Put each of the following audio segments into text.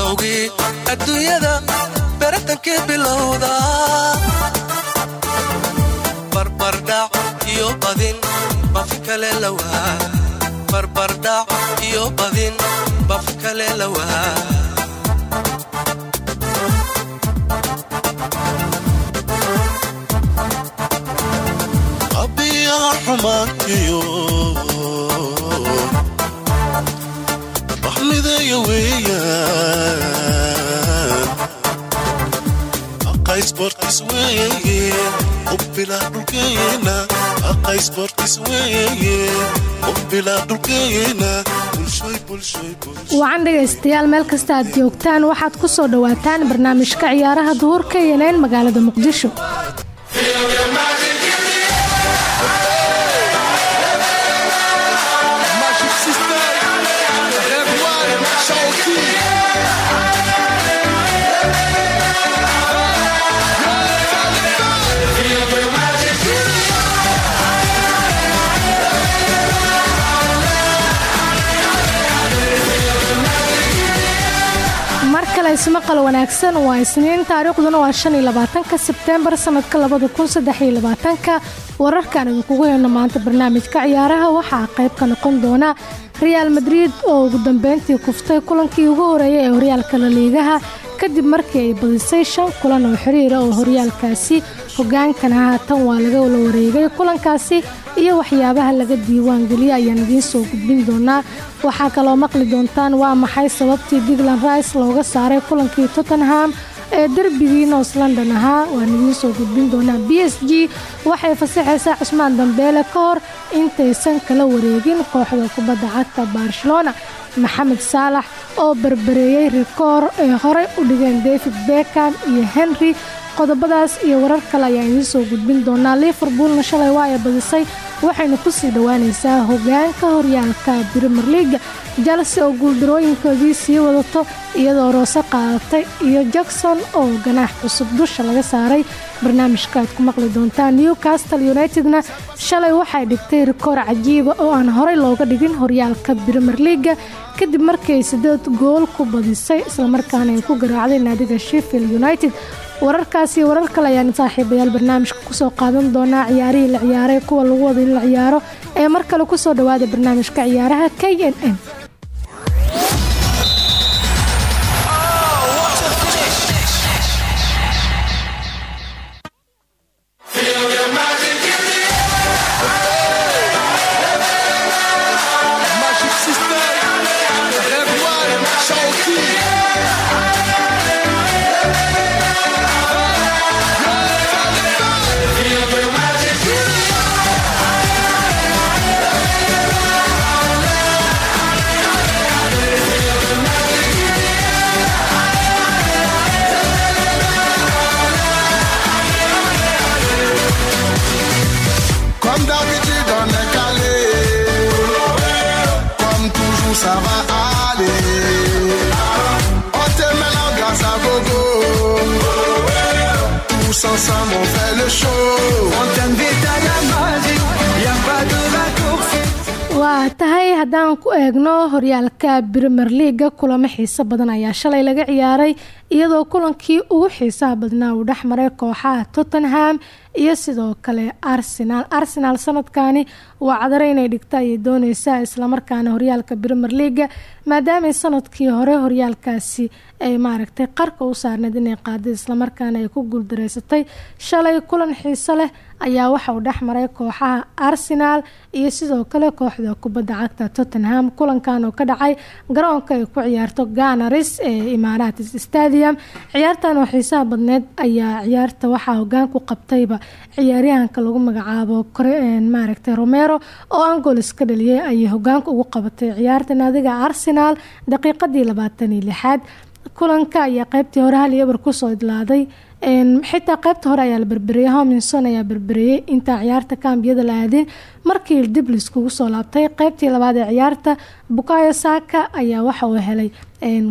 bilowgii adduunyada beratankii bilowda barbardhac iyo badin bafi kale lawaa barbardhac iyo badin bafi kale lawaa abiyaa xumaankiyo waxmideeya weeyaan wacan dhegaystayaal meel kasta aad joogtaan. Waxaad ku soo dhowaataan barnaamijka ciyaaraha duhurka yeneyn magaalada muqdisho kale ismaqal wanaagsan waa isniin. Taariikhduna waa shan iyo labaatanka sebteembar sanadka labada kun saddex iyo labaatanka. Idinkugu heyno maanta barnaamijka ciyaaraha. Waxaa qayb ka noqon doona reaal madrid oo ugu dambeyntii kuftay kulankii ugu horeeyay ee horyaalka laliigaha kadib markii ay badisay shan kulan oo xiriira oo horyaalkaasi hogaankana haatan waa laga la wareegay kulankaasi iyo waxyaabaha laga diiwaan geliyay ayaan idiin soo gudbin doonaa. Waxaa kaloo maqli doontaan waa maxay sababtii digland rice looga saaray kulankii tottenham ee derbigii north london ahaa? Waan idiin soo gudbin doonaa. B s g waxay fasaxaysaa cusmaan dambeele ka hor intaysan kala wareegin kooxda kubadda cagta barcelona. Maxamed saalax oo barbareeyey rikoor ee horey u dhigeen david beckham iyo henry qodobadaas iyo warar kale ayaan idiin soo gudbin doonaa. Liverpoolna shalay waa ay badisay waxayna ku sii dhowaanaysaa hogaanka horyaalka brimer leaga jalse oo guuldarooyinkoodii sii wadato iyadoo roose qaadatay iyo jackson oo ganaax cusub dusha laga saaray. Barnaamijka aad ku maqli doontaan newcastle unitedna. Shalay waxay dhigtay rikoor cajiiba oo aan horey looga dhigin horyaalka brimer leaga kadib markii ay sideed gool ku badisay islamarkaana ay ku garaacday naadiga sheffield united wararkaasi warar kale ayaan saaxiibayaal barnaamijka ku soo qaadan doonaa ciyaarihii la ciyaaray kuwa lagu wada la ciyaaro ee mar kale ku soo dhawaada barnaamijka ciyaaraha k n n tahay haddaan ku eegno horyaalka brimer leaga kulamo xiiso badan ayaa shalay laga ciyaaray iyadoo kulankii ugu xiisaha badnaa uu dhex maray kooxaha tottenham iyo sidoo kale arsenal. Arsenal sanadkani waa cadaro inay dhigta ayay dooneysaa islamarkaana horyaalka brimer leaga maadaamay sannadkii hore horyaalkaasi ay maaragtay qarka u saarneed inay qaaday islamarkaana ay ku guuldareysatay. Shalay kulan xiiso leh ayaa waxa uu dhex maray kooxaha arsenal iyo sidoo kale kooxda kubadda cagta tottenham. Kulankan oo ka dhacay garoonka ay ku ciyaarto ganaris ee imaaratis stadium. Ciyaartan oo xiisaha badneed ayaa ciyaarta waxaa hogaan ku qabtayba ciyaaryahanka lagu magacaabo maaragtay romero oo angolis ka dhaliyay ayay hogaanka ugu qabatay ciyaarta naadiga arsenal daqiiqadii labaatan iyo kulanka ayaa qeybtii hore hal iyo eber ku soo idlaaday. Xitaa qeybta hore ayaa la berberiyey ayaa berberiyey intaan ciyaarta kambiyada la aadin markii dib laiskugu soo laabtay. Qeybtii labaad ee ciyaarta bukayo saka ayaa waxa uu helay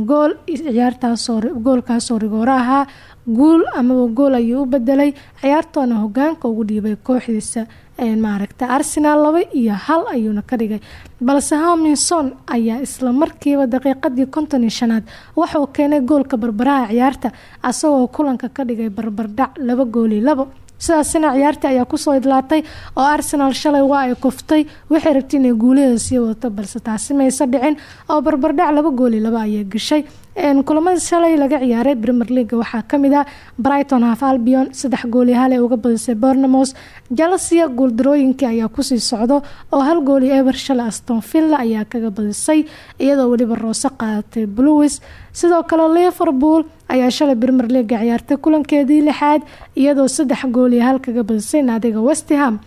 gool ciyaartaasgoolkaasoo rigooro ahaa guul amaba gool ayuu u bedelay ciyaartoona hogaanka ugu dhiibay kooxdiisa. Maaragta arsenal laba iyo hal ayuuna ka dhigay. Balse hominson ayaa isla markiiba daqiiqadii konton iyo shanaad waxauu keenay goolka barbaraha ciyaarta asagoo kulanka ka dhigay barbardhac laba gooli labo. Sidaasina ciyaartii ayaa ku soo idlaatay oo arsenal shalay waa ay kuftay waxay rabtay inay guulaheeda sii wadato balse taasi mayse dhicin. Oo barbardhac laba gooli laba ayay gashay kulamada shalay laga ciyaaray premier league waxaa ka mid ah brighton half albion saddex gooli hal ee uga badisay bornamos jalsia guuldarooyinkii ayaa ku sii socdo oo hal gooli eber shalay aston villa ayaa kaga badisay iyadoo weliba roose qaadatay bluis sidoo kale liverpool ayaa shalay premier league ciyaartay kulankeedii lixaad iyadoo saddex gooli hal kaga badisay naadiga westham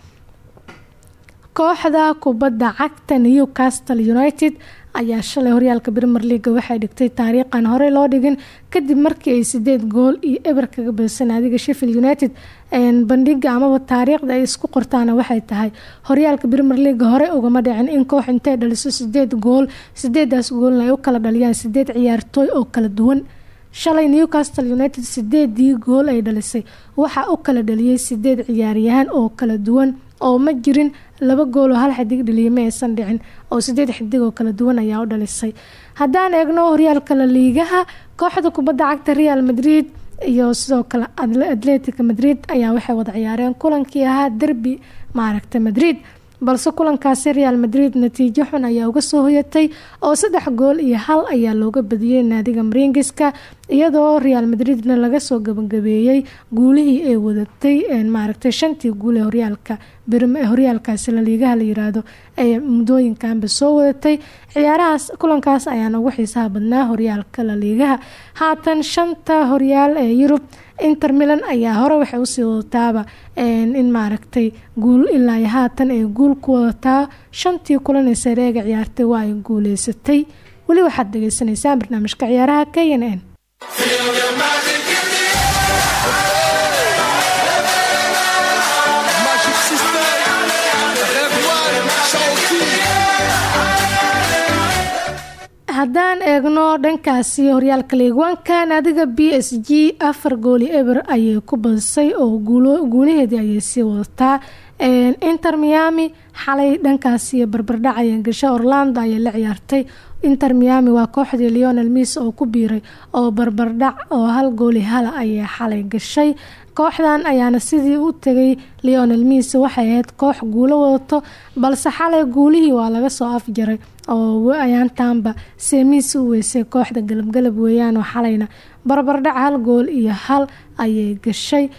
kooxda kubadda cagta newcastle united ayaa shalay horyaalka premier leaga waxay dhigtay taariikhan horey loo dhigin kadib markii ay sideed gool iyo eber kaga badisay naadiga sheffield united. Bandhiga amaba taariikhda ay isku qortaana waxay tahay horyaalka premier leaga hore. Ugama dhicin in koox intay dhaliso sideed gool sideedaas goolna ay u kala dhaliyaan sideed ciyaartooy oo kala duwan. Shalay newcastle united sideedii gool ay dhalisay. Waxaa u kala dhaliyay sideed ciyaaryahaan oo kala duwan oo ma jirin laba gool oo hal xidig dhaliyay ma aysan dhicin oo sideed xidig oo kala duwan ayaa u dhalisay. Haddaan eegno horyaalka la liigaha kooxda kubadda cagta real madrid iyo sidoo kale atletica madrid ayaa waxay wada ciyaareen kulankii ahaa derby maaragta madrid. Balse kulankaasi real madrid natiijo xun ayaa uga soo hoyatay oo saddex gool iyo hal ayaa looga badiyey naadiga maringiska iyadoo real madridna laga soo gabagabeeyey guulihii ay wadatay maaragtay shantii guul ee horyaalka horyaalkaasi laliigaha la yiraahdo ee muddooyinkanba soo wadatay. Ciyaarahaas kulankaas ayaana ugu xiisaha badnaa horyaalka laliigaha haatan shanta horyaal ee yurub inter milan ayaa hore waxay u sii wadataaba in maaragtay guul ilaa haatan ay guul ku wadataa shantii kulan ee sareega ciyaartay waa ay guuleysatay. Weli waxaad dhageysaneysaan barnaamijka ciyaaraha k Feel your magic. Haddaan eegno dhankaasi horyaalka liigwaanka naadiga b s g afar gooli eber ayay ku badisay oo guulaheedii ayay sii wadataa inter miami xalay dhankaasi barbardhac ayay gashay orlando ayay la ciyaartay. Inter miami waa kooxdii leonel mis oo ku biiray oo barbardhac oo hal gooli hala ayay xalay gashay. Kooxdan ayaana sidii u tegay leonel mis waxay ahayd koox guulo wadato balse xalay guulihii waa laga soo afjaray oo ayaantaanba. Seemiis u weysay kooxda galabgalab weeyaan oo xalayna. Barbardhac hal gool iyo hal ayay gashay.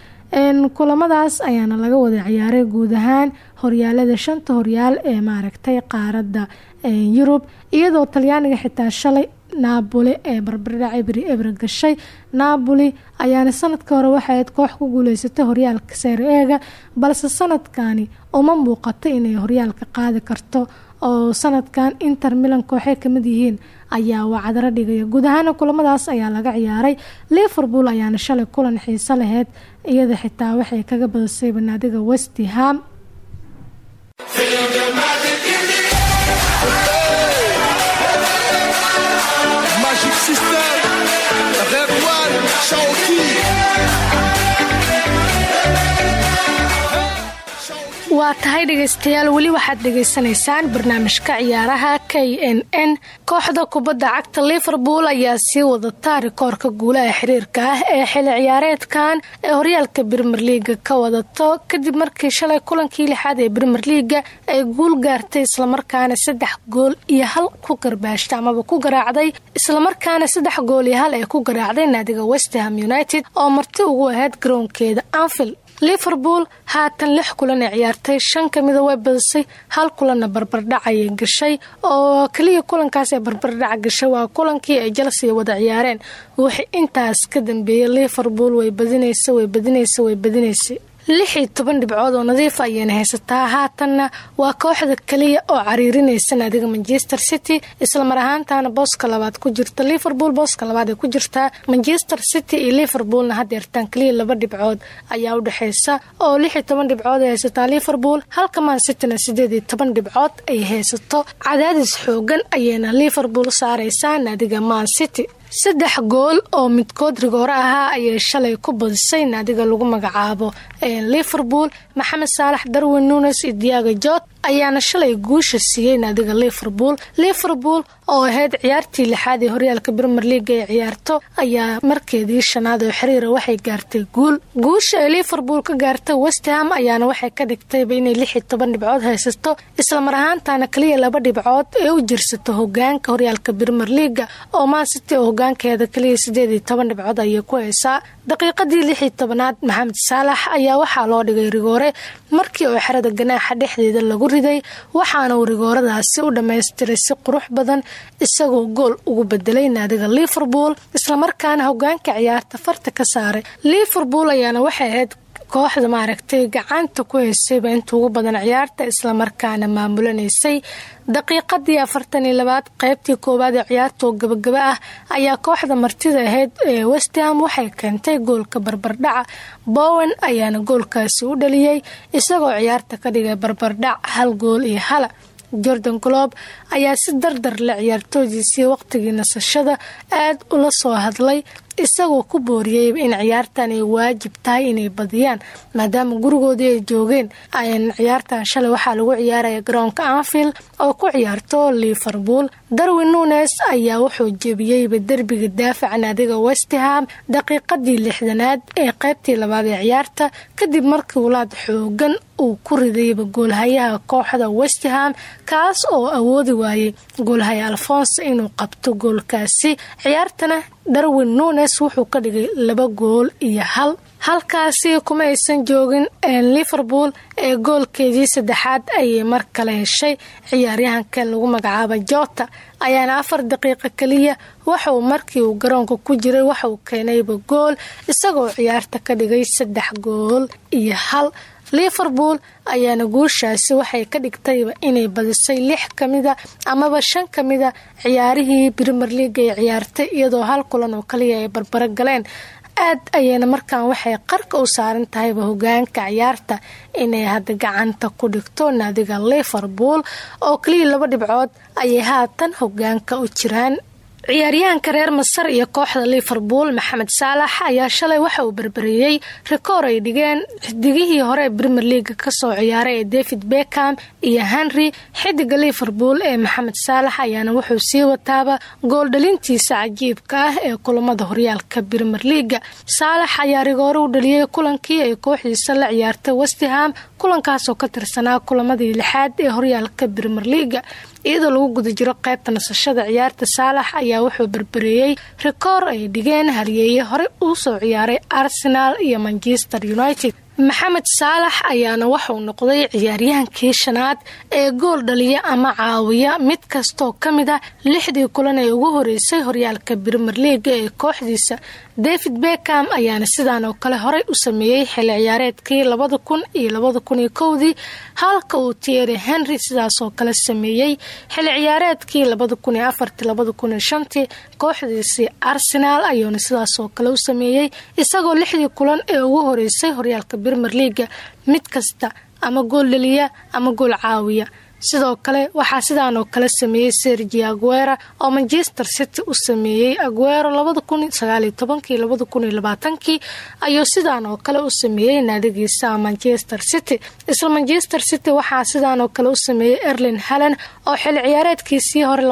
Kulamadaas ayaana laga wada ciyaaray guud ahaan horyaalada shanta horyaal ee maaragtay qaaradda yurub iyadoo talyaaniga xitaa shalay naaboli ee barbardhac ebri eber gashay. Naaboli ayaana sanadka hore waxay koox ku guuleysatay horyaalka seere eega balse sanadkani uma muuqato inay horyaalka qaadi karto oo sanadkan inter milan kooxey ka mid yihiin ayaa wacdaro dhigaya. Guud ahaana kulamadaas ayaa laga ciyaaray. Liverpool ayaana shalay kulan xiiso laheyd iyada xitaa waxay kaga badisay banaadiga westham waa tahay dhegaystayaal weli waxaad dhegaysanaysaan barnaamijka ciyaaraha k n n. Kooxda kubadda cagta liverpool ayaa sii wadata rikoorka guulaha xiriirka ah ee xili ciyaareedkan ee horyaalka brimer leaga ka wadato. Kadib markii shalay kulankii lixaad ee brimer leaga ay guul gaartay islamarkaana saddex gool iyo hal ku garbaashtay amaba ku garaacday. Islamarkaana saddex gool iyo hal ee ku garaacday naadiga westham united oo marti ugu ahayd garoonkeeda anfield liverpool haatan lix kulan ee ciyaartay shan kamida way badisay hal kulanna barbardhac ayay gashay. Oo keliya kulankaas ee barbardhac gashay waa kulankii ay chelsea wada ciyaareen. Wixii intaas ka dambeeyay liverpool way badinaysa way badinaysa way badinaysay lix iyo toban dhibcood oo nadiif ayayna haysataa. Haatanna waa kooxda keliya oo cariirinaysa naadiga manchester city. Islamar ahaantana booska labaad ku jirta liverpool booska labaad ay ku jirtaa manchester city iyo liverpoolna hadeertaan keliya laba dhibcood ayaa udhexeysa oo lix iyo toban dhibcood ay haysataa liverpool halka man cityna iyo toban dhibcood ay haysato. Cadaadis xoogan ayayna liverpool saareysaa naadiga man city saddex gool oo midkood rigoore ahaa ayay shalay ku badisay naadiga lagu magacaabo liverpool. Maxamed saalax darwin nunes iyo diago jot ayaana shalay guusha siiyey naadiga liverpool. Liverpool oo ahayd ciyaartii lixaad ee horyaalka brimer leaga ay ciyaarto ayaa markeedii shanaad oo xiriira waxay gaartay guul. Guusha ay liverpool ka gaartay westham ayaana waxay ka dhigtayba inay lix iyo toban dhibcood haysato islamar ahaantana kaliya laba dhibcood ee u jirsato hogaanka horyaalka brimer leaga oo mancity oo hogaankeeda kaliya sideed iyo toban dhibcood ayay ku haysaa. Daqiiqadii lix iyo tobanaad maxamed saalax ayaa waxaa loo dhigay rigoore markii oo xerada ganaaxa dhexdeeda lagu riday waxaana uu rigooradaasi u dhammaystiray si qurux badan isagoo gool ugu bedelay naadiga liverpool islamarkaana hogaanka ciyaarta farta ka saaray. Liverpool ayaana waxay ahayd kooxda maaragtay gacanta ku haysayba inta ugu badan ciyaarta islamarkaana maamulanaysay daqiiqadii afartan iyo labaad qeybtii koowaad ee ciyaarta oo gabagaba ah ayaa kooxda martida ahayd ee westham waxay keentay goolka barbardhaca bowen ayaana goolkaasi u dhaliyey isagoo ciyaarta ka dhigay barbardhac hal gool iyo hala. Jordan glob ayaa si dardar la ciyaartoodiisii waqtigii nasashada aad ula soo hadlay isagoo ku booriyey in ciyaartan ay waajib tahay inay badiyaan maadaama gurigoodii ay joogeen. Ciyaartan shalay waxaa lagu ciyaaraya garoonka anfield oo ku ciyaarto liverpool. Darwin nunes ayaa wuxuu jebiyeyba derbiga daafaca naadiga westham daqiiqadii lixdanaad ee qaybtii labaad ee ciyaarta kadib markii wulaad xoogan uu ku ridayba goolhayaha kooxda westham kaas oo awoodi waayey goolhaya alfonso inuu qabto goolkaasi. Ciyaartana darwin nunes wuxuu ka dhigay laba gool iyo hal. Halkaasi kuma aysan joogin liverpool ee goolkeedii saddexaad ayay mar kale heshay. Ciyaaryahanka lagu magacaaba jota ayaana afar daqiiqo keliya waxauu markii uu garoonka ku jiray waxauu keenayba gool isagoo ciyaarta ka dhigay saddex gool iyo hal liverpool ayaana guushaasi waxay ka dhigtayba inay badisay lix kamida amaba shan kamida ciyaarihii brimer leaga ay ciyaartay iyadoo hal kulan oo kaliya ay barbaro galeen. Aad ayayna markaan waxay qarka u saaran tahayba hogaanka ciyaarta inay hadda gacanta ku dhigto naadiga liverpool oo kaliya laba dhibcood ayay haatan hogaanka u jiraan ciyaaryahanka reer masar iyo kooxda liverpool maxamed saalax ayaa shalay waxa uu berberiyey rikoor ay dhigeen xidigihii hore ee brimer leaga ka soo ciyaaray ee david beckham iyo henry xidiga liverpool ee maxamed saalax ayaana wuxuu sii wataaba gooldhalintiisa cajiibka ah ee kulamada horyaalka brimer leaga saalax ayaa rigoore u dhaliyey kulankii ay kooxdiisa la ciyaartay westham kulankaasoo ka tirsanaa kulamadii lixaad ee horyaalka brimer leaga iyadoo lagu guda jiro qaybta nasashada ciyaarta saalax ayaa wuxuu berbereeyey rikoor ay dhigeen halyeeye horey uu soo ciyaaray arsenal iyo manchester united. Maxamed saalax ayaana waxauu noqday ciyaaryahankii shanaad ee gool dhaliya ama caawiya mid kastoo ka mid ah lixdii kulan ee ugu horeysay horyaalka brimer leaga ee kooxdiisa david beckham ayaana sidaan oo kale horey u sameeyey xilli ciyaareedkii labada kun iyo labada kun iyo kowdii halka uu tieri henry sidaasoo kale sameeyey xilli ciyaareedkii labada kun iyo afartii labada kun iyo shantii. Kooxdiisii arsenaal ayuuna sidaasoo kale u sameeyey isagoo lixdii kulan ee ugu horeysay horyaalka brimer leaga mid kasta ama gool dhaliya ama gool caawiya sidoo kale waxaa sidaan oo kale sameeyey sergi aguera oo manchester city u sameeyey aguero labaatankii ayuu sidaan oo kale u sameeyey naadigiisa manchester city. Isla manchester city waxaa sidaan oo kale u sameeyey erlin halen oo xilli ciyaareedkiisii hore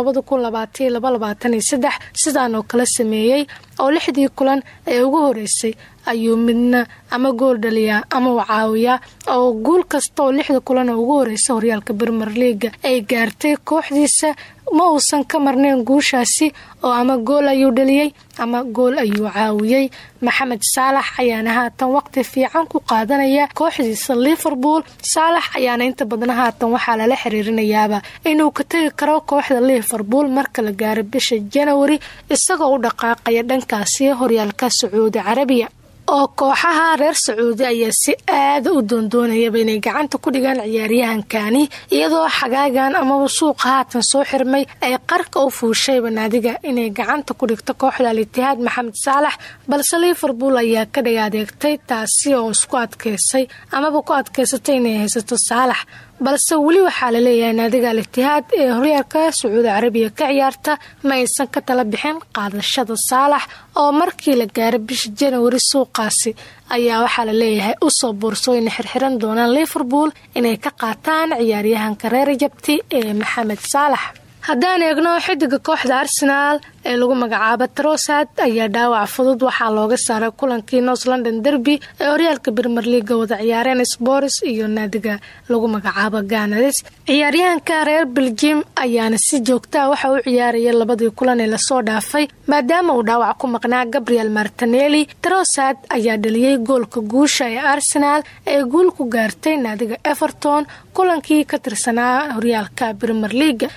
sidaan oo kale sameeyey oo lixdii kulan ee ugu horeysay ayuu midna ama gool dhaliyaa ama u caawiyaa oo guul kasta oo lixda kulan oo ugu horeysa horyaalka brimer leaga ay gaartay kooxdiisa ma uusan ka marnayn guushaasi oo ama gool ayuu dhaliyey ama gool ayuu caawiyey. Maxamed saalax ayaana haatan waqti fiican ku qaadanaya kooxdiisa liverpool. Saalax ayaana inta badan haatan waxaa lala xiriirinayaaba inuu ka tegi karo kooxda liverpool marka la gaaro bisha janawari isagoo u dhaqaaqaya dhankaasi horyaalka sacuudi carabiya oo kooxaha reer sacuudi ayaa si aada u doondoonayaba inay gacanta ku dhigaan ciyaaryahankani iyadoo xagaagan amaba suuqa haatan soo xirmay ay qarka u fuushayba naadiga inay gacanta ku dhigto kooxda al-itihaad maxamed saalax. Balse liverpool ayaa ka dhig adeegtay taasi oo isku adkeysay amaba ku adkeysatay inay haysato saalax balse weli waxaa la leeyahay naadiga al-itihaad ee horyaalka sacuudi carabiya ka ciyaarta ma aysan ka tala bixin qaadashada saalax oo markii la gaaray bisha janawari suuqaasi. Ayaa waxaa la leeyahay u soo boorsooyina xirxiran doonaan liverpool inay ka qaataan ciyaaryahanka reer jabti ee maxamed saalax haddaan eegno xidiga kooxda arsenaal ee lagu magacaabo trosad ayaa dhaawac fudud waxaa looga saaray kulankii north london derby ee horyaalka bermer liaga wada ciyaareen spors iyo naadiga lagu magacaabo ganades ciyaaryahanka reer belgium ayaana si joogtaa waxa u ciyaaraya labadii kulan ee la soo dhaafay maadaama uu dhaawac ku maqnaa gabriel martinelli. Trosad ayaa dhaliyey goolka guusha ee arsenaal ee guul ku gaartay naadiga everton kulankii ka tirsanaa horyaalka bermer liaga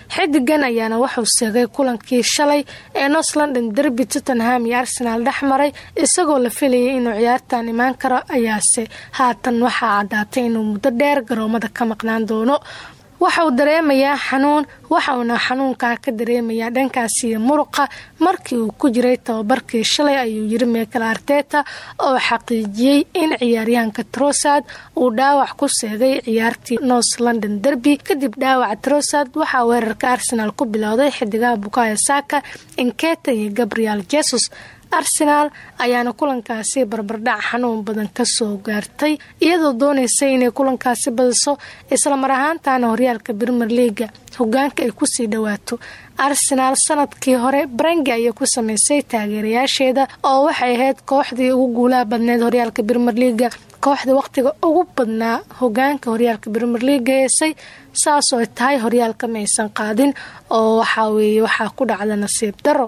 xidigan ayaana wuxuu seegay kulankii shalay ee north london derby tottenham iyo arsenaal dhex maray isagoo la filayay inuu ciyaartan imaan karo. Ayaase haatan waxaa caddaatay inuu muddo dheer garoomada ka maqnaan doono waxa uu dareemayaa xanuun waxa uuna xanuunkaa ka dareemayaa dhankaasi muruqa. Markii uu ku jiray tababarkii shalay ayuu yiri mekel arteta oo xaqiijiyey in ciyaaryahanka trosad uu dhaawac ku seegay ciyaartii north london derby. Kadib dhaawaca trosad waxaa weerarka arsenaal ku bilowday xidigaha bukaya saka inketa iyo gabriel jesus arsenaal ayaana kulankaasi barbardhac xanuun badan ka soo gaartay iyadoo dooneysay inay kulankaasi badiso islamar ahaantana horyaalka brimer leaga hogaanka ay ku sii dhawaato. Arsenaal sannadkii hore brangi ayay ku sameysay taageerayaasheeda oo waxay ahayd kooxdii ugu guulaha badneed horyaalka brimer leaga kooxda waqtiga ugu badnaa hogaanka horyaalka brimer leaga heesay saasoo ay tahay horyaalka ma aysan qaadin oo waxaa weeye waxaa ku dhacda nasiib daro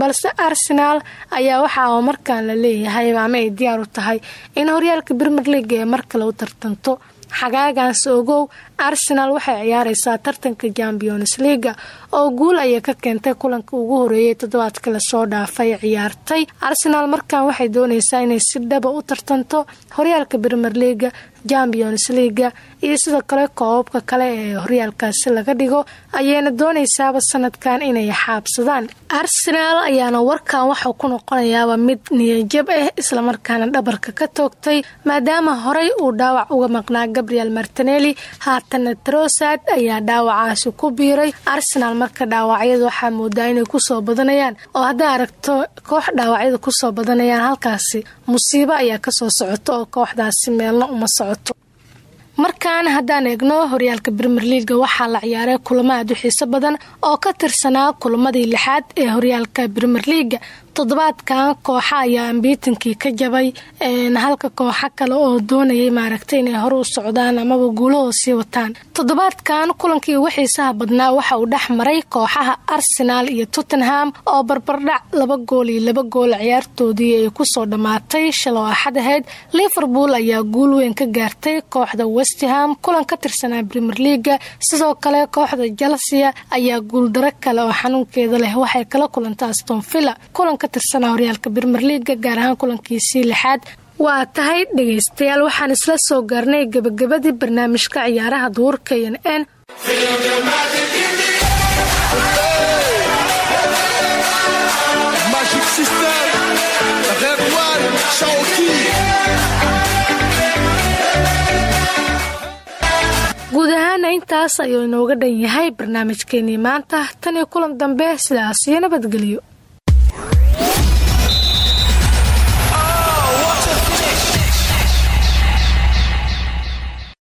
balse arsenaal ayaa waxaa markaan la leeyahay ama ay diyaar u tahay in horyaalka brimer leaga ee mar u tartanto xagaagaas ogow arsenaal waxay ciyaareysaa tartanka champions leaga oo guul ayay ka keentay kulanka ugu horeeyay toddobaadka la soo dhaafay ciyaartay. Arsenaal markan waxay dooneysaa inay si dhaba u tartanto horyaalka brimer leaga champions leaga iyo sidoo kale koobabka kale ee horyaalkaasi laga dhigo ayayna dooneysaaba sanadkan inay xaabsadaan. Arsenaal ayaana warkan waxau ku noqonayaaba mid niyajab ah islamarkaana dhabarka ka toogtay maadaama horey uu dhaawac uga maqnaa gabriel martinelli. Haatana trosad ayaa dhaawacaasi ku biiray. Arsenaal marka dhaawacyada waxaa moodaa inay ku soo badanayaan oo haddaa aragto koox dhaawacyada ku soo badanayaan halkaasi musiibo ayaa ka soo socota oo kooxdaasi meelna uma socoto markaan haddaan eegno horyaalka brimer leaga waxaa la ciyaaray kulamo aad u xiiso badan oo ka tirsanaa kulamadii lixaad ee horyaalka brimer leaga toddobaadkan kooxa ayaa ambiitankii ka jabay halka kooxo kale oo doonayay maaragtay inay hore u socdaan amaba guulahoo sii wataan. Toddobaadkan kulankii ugu xiisaha badnaa waxa uu dhex maray kooxaha arsenaal iyo tottenham oo barbardhac laba gool iyo laba gool ciyaartoodii ay ku soo dhammaatay shaloo axad ahayd liverpool ayaa guul weyn ka gaartay kooxda westham kulan ka tirsanaa brimer leaga sidoo kale kooxda chelsea ayaa guuldaro kale oo xanuunkeeda leh waxay kala kulantay aston villa kulan ka tirsanaa horyaalka brimer leaga gaar ahaan kulankiisii lixaad waa tahay dhegaystayaal. Waxaan isla soo gaarnay gebagabadii barnaamijka ciyaaraha duurka n n guud ahaana intaas ayuu inooga dhan yahay barnaamijkeenii maanta. Tan iyo kulan dambe sidaas iyo nabadgelyo